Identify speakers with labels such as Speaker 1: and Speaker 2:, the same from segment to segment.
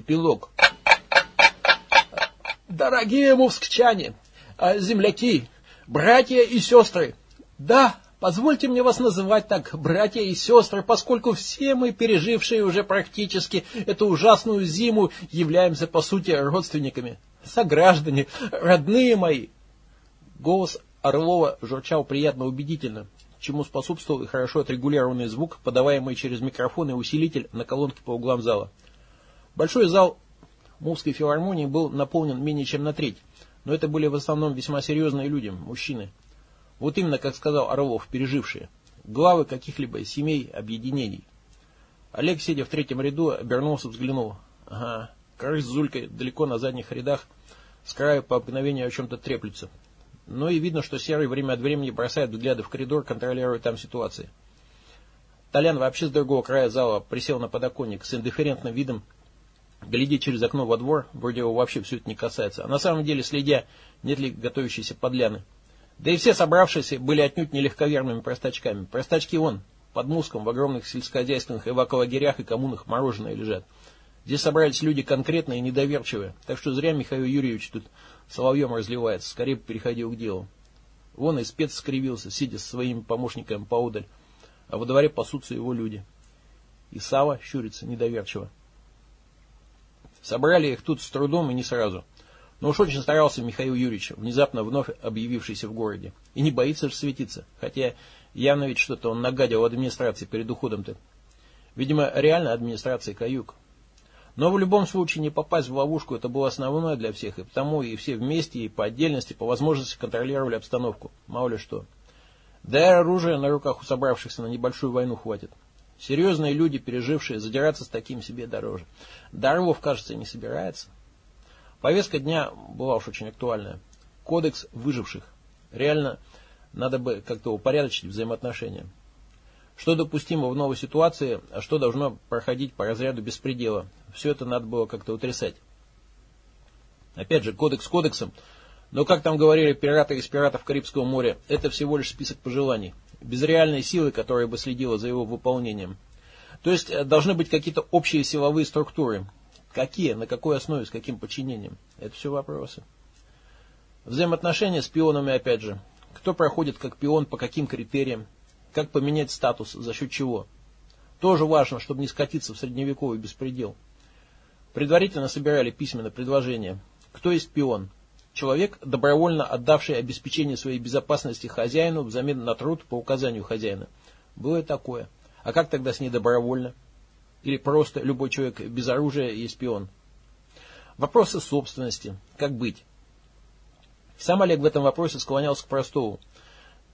Speaker 1: Эпилог. Дорогие мувскчане, а, земляки, братья и сестры, да, позвольте мне вас называть так, братья и сестры, поскольку все мы, пережившие уже практически эту ужасную зиму, являемся по сути родственниками, сограждане, родные мои. Голос Орлова журчал приятно убедительно, чему способствовал и хорошо отрегулированный звук, подаваемый через микрофон и усилитель на колонке по углам зала. Большой зал Мувской филармонии был наполнен менее чем на треть, но это были в основном весьма серьезные люди, мужчины. Вот именно, как сказал Орлов, пережившие. Главы каких-либо семей, объединений. Олег, сидя в третьем ряду, обернулся, взглянул. Ага, Крыс с Зулькой далеко на задних рядах, с краю по обыкновению о чем-то треплются. Но и видно, что Серый время от времени бросает взгляды в коридор, контролируя там ситуации. Толян вообще с другого края зала присел на подоконник с индифферентным видом, глядя через окно во двор, вроде его вообще все это не касается, а на самом деле следя, нет ли готовящейся подляны. Да и все собравшиеся были отнюдь не легковерными простачками. Простачки он, под Муском, в огромных сельскохозяйственных эваколагерях и коммунах мороженое лежат. Здесь собрались люди конкретные и недоверчивые, так что зря Михаил Юрьевич тут соловьем разливается, скорее переходил к делу. Вон и спец скривился, сидя со своими помощниками поодаль, а во дворе пасутся его люди. И Сава щурится недоверчиво. Собрали их тут с трудом и не сразу. Но уж очень старался Михаил Юрьевич, внезапно вновь объявившийся в городе. И не боится же светиться, хотя явно ведь что-то он нагадил администрации перед уходом-то. Видимо, реально администрация каюк. Но в любом случае не попасть в ловушку это было основное для всех, и потому и все вместе, и по отдельности, по возможности контролировали обстановку. Мало ли что. Да и оружия на руках у собравшихся на небольшую войну хватит. Серьезные люди, пережившие, задираться с таким себе дороже. Дарвов, кажется, не собирается. Повестка дня была уж очень актуальная. Кодекс выживших. Реально, надо бы как-то упорядочить взаимоотношения. Что допустимо в новой ситуации, а что должно проходить по разряду беспредела. Все это надо было как-то утрясать. Опять же, кодекс кодексом, но, как там говорили пираты из пиратов Карибского моря, это всего лишь список пожеланий, без реальной силы, которая бы следила за его выполнением. То есть э, должны быть какие-то общие силовые структуры, Какие, на какой основе, с каким подчинением? Это все вопросы. Взаимоотношения с пионами опять же. Кто проходит как пион, по каким критериям? Как поменять статус, за счет чего? Тоже важно, чтобы не скатиться в средневековый беспредел. Предварительно собирали письменное предложение. Кто есть пион? Человек, добровольно отдавший обеспечение своей безопасности хозяину взамен на труд по указанию хозяина. Было и такое. А как тогда с ней добровольно? Или просто любой человек без оружия есть пион. Вопросы собственности. Как быть? Сам Олег в этом вопросе склонялся к простому.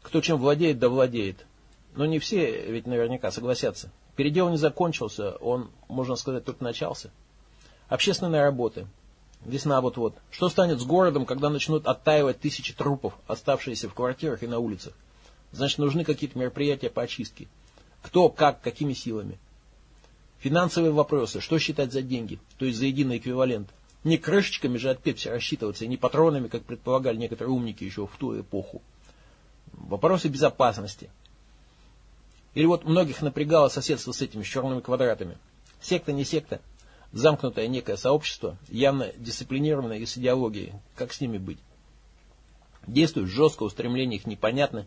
Speaker 1: Кто чем владеет, да владеет. Но не все ведь наверняка согласятся. Передел не закончился, он, можно сказать, только начался. Общественные работы. Весна вот-вот. Что станет с городом, когда начнут оттаивать тысячи трупов, оставшиеся в квартирах и на улицах? Значит, нужны какие-то мероприятия по очистке. Кто, как, какими силами. Финансовые вопросы. Что считать за деньги? То есть за единый эквивалент. Не крышечками же от пепси рассчитываться, и не патронами, как предполагали некоторые умники еще в ту эпоху. Вопросы безопасности. Или вот многих напрягало соседство с этими с черными квадратами. Секта не секта, замкнутое некое сообщество, явно дисциплинированное и с идеологией. Как с ними быть? Действуют жестко, устремления их непонятны.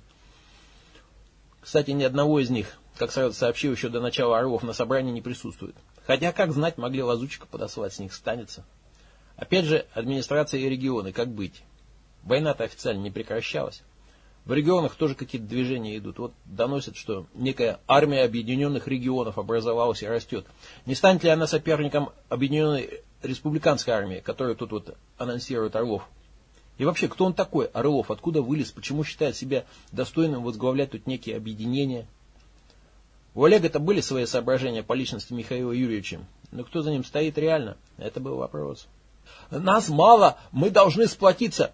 Speaker 1: Кстати, ни одного из них как сообщил еще до начала Орлов, на собрании не присутствует. Хотя, как знать, могли лазутчика подослать, с них станется. Опять же, администрация и регионы, как быть? Война-то официально не прекращалась. В регионах тоже какие-то движения идут. Вот доносят, что некая армия объединенных регионов образовалась и растет. Не станет ли она соперником объединенной республиканской армии, которую тут вот анонсирует Орлов? И вообще, кто он такой, Орлов? Откуда вылез? Почему считает себя достойным возглавлять тут некие объединения? У Олега-то были свои соображения по личности Михаила Юрьевича, но кто за ним стоит реально, это был вопрос. Нас мало, мы должны сплотиться,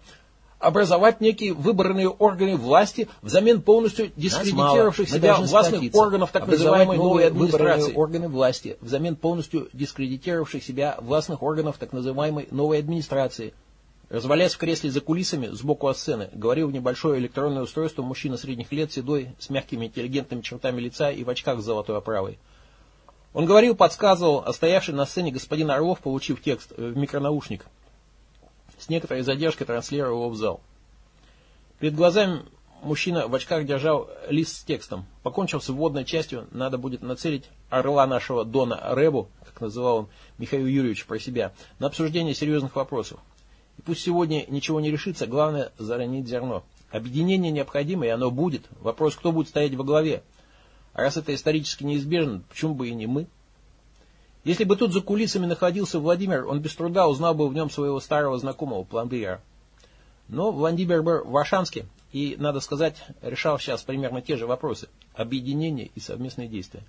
Speaker 1: образовать некие выборные органы власти взамен полностью дискредитировавших себя властных сплотиться. органов так называемой новой администрации. органы власти взамен полностью дискредитировавших себя властных органов так называемой новой администрации – Развалясь в кресле за кулисами, сбоку от сцены, говорил в небольшое электронное устройство мужчина средних лет, седой, с мягкими интеллигентными чертами лица и в очках с золотой оправой. Он говорил, подсказывал, а стоявший на сцене господин Орлов, получив текст в микронаушник, с некоторой задержкой транслировал его в зал. Перед глазами мужчина в очках держал лист с текстом. Покончил с вводной частью, надо будет нацелить орла нашего Дона Ребу, как называл он Михаил Юрьевич про себя, на обсуждение серьезных вопросов. И пусть сегодня ничего не решится, главное заронить зерно. Объединение необходимо, и оно будет. Вопрос, кто будет стоять во главе. А раз это исторически неизбежно, почему бы и не мы? Если бы тут за кулисами находился Владимир, он без труда узнал бы в нем своего старого знакомого Пландыра. Но Владимир был в Варшанске и, надо сказать, решал сейчас примерно те же вопросы. Объединение и совместные действия.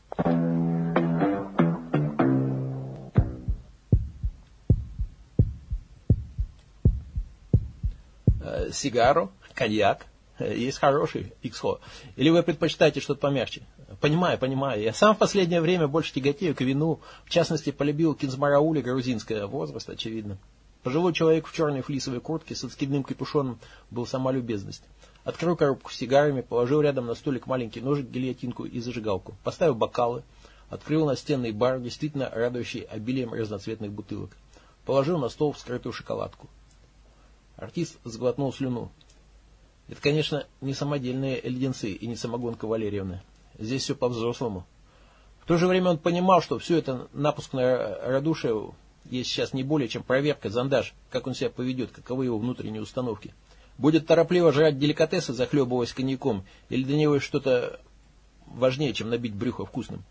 Speaker 1: Э, сигару, коньяк, э, есть хороший иксхо. Или вы предпочитаете что-то помягче? Понимаю, понимаю. Я сам в последнее время больше тяготею к вину. В частности, полюбил кинзмараули грузинское. Возраст, очевидно. Пожилой человек в черной флисовой куртке с откидным капюшоном был сама любезность. Открыл коробку с сигарами, положил рядом на столик маленький ножик, гильотинку и зажигалку. Поставил бокалы, открыл настенный бар, действительно радующий обилием разноцветных бутылок. Положил на стол вскрытую шоколадку. Артист сглотнул слюну. Это, конечно, не самодельные леденцы и не самогонка Валерьевны. Здесь все по-взрослому. В то же время он понимал, что все это напуск на радушие есть сейчас не более, чем проверка, зондаж, как он себя поведет, каковы его внутренние установки. Будет торопливо жрать деликатесы, захлебываясь коньяком, или для него что-то важнее, чем набить брюхо вкусным.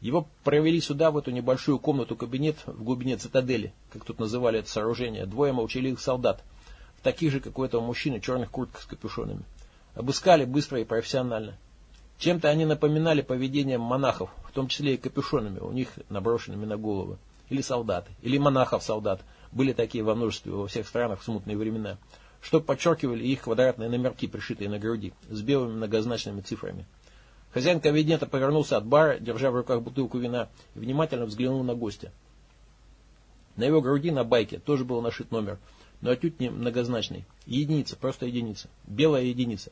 Speaker 1: Его провели сюда, в эту небольшую комнату-кабинет в глубине цитадели, как тут называли это сооружение, двое молчаливых солдат, в таких же, как у этого мужчины, черных куртках с капюшонами. Обыскали быстро и профессионально. Чем-то они напоминали поведением монахов, в том числе и капюшонами, у них наброшенными на головы. Или солдаты, или монахов-солдат. Были такие во множестве во всех странах в смутные времена. Что подчеркивали их квадратные номерки, пришитые на груди, с белыми многозначными цифрами. Хозяин кабинета повернулся от бара, держа в руках бутылку вина, и внимательно взглянул на гостя. На его груди на байке тоже был нашит номер, но отнюдь не многозначный. Единица, просто единица. Белая единица.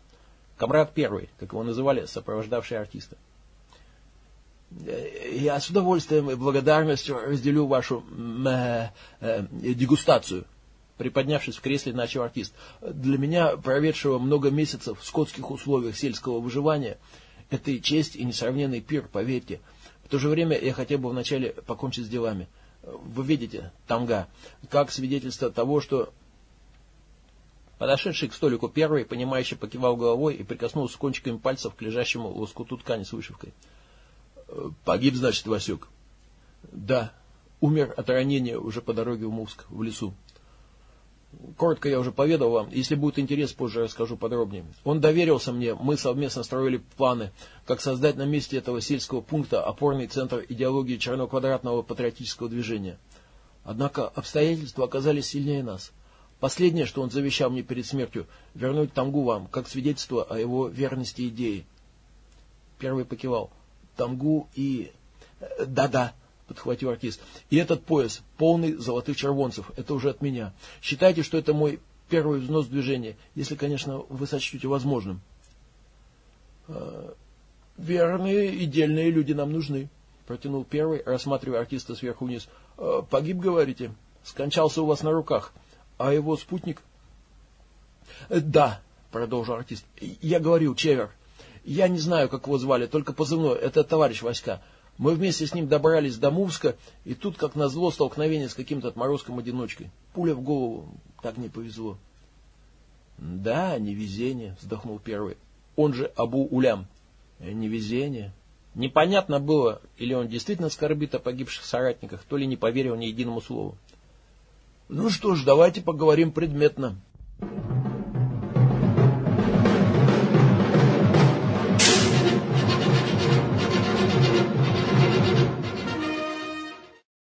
Speaker 1: Комрад первый, как его называли сопровождавшие артиста. Я с удовольствием и благодарностью разделю вашу э, э, дегустацию. Приподнявшись в кресле, начал артист. Для меня, проведшего много месяцев в скотских условиях сельского выживания, это и честь, и несравненный пир, поверьте. В то же время я хотел бы вначале покончить с делами. Вы видите, тамга, как свидетельство того, что Подошедший к столику первый, понимающий, покивал головой и прикоснулся кончиками пальцев к лежащему лоскуту ткани с вышивкой. «Э, «Погиб, значит, Васек?» «Да, умер от ранения уже по дороге в Мувск, в лесу. Коротко я уже поведал вам, если будет интерес, позже расскажу подробнее. Он доверился мне, мы совместно строили планы, как создать на месте этого сельского пункта опорный центр идеологии черноквадратного патриотического движения. Однако обстоятельства оказались сильнее нас. Последнее, что он завещал мне перед смертью, вернуть Тамгу вам, как свидетельство о его верности идеи. Первый покивал. Тамгу и... Э, да-да, подхватил артист. И этот пояс, полный золотых червонцев, это уже от меня. Считайте, что это мой первый взнос движения, если, конечно, вы сочтете возможным. «Э, верные и дельные люди нам нужны, протянул первый, рассматривая артиста сверху вниз. «Э, погиб, говорите? Скончался у вас на руках. А его спутник? Э, да, продолжил артист. Я говорил, Чевер. Я не знаю, как его звали, только позывной. Это товарищ Васька. Мы вместе с ним добрались до Мувска, и тут, как назло, столкновение с каким-то отморозком одиночкой. Пуля в голову. Так не повезло. Да, невезение, вздохнул первый. Он же Абу Улям. Э, невезение. Непонятно было, или он действительно скорбит о погибших соратниках, то ли не поверил ни единому слову. Ну что ж, давайте поговорим предметно.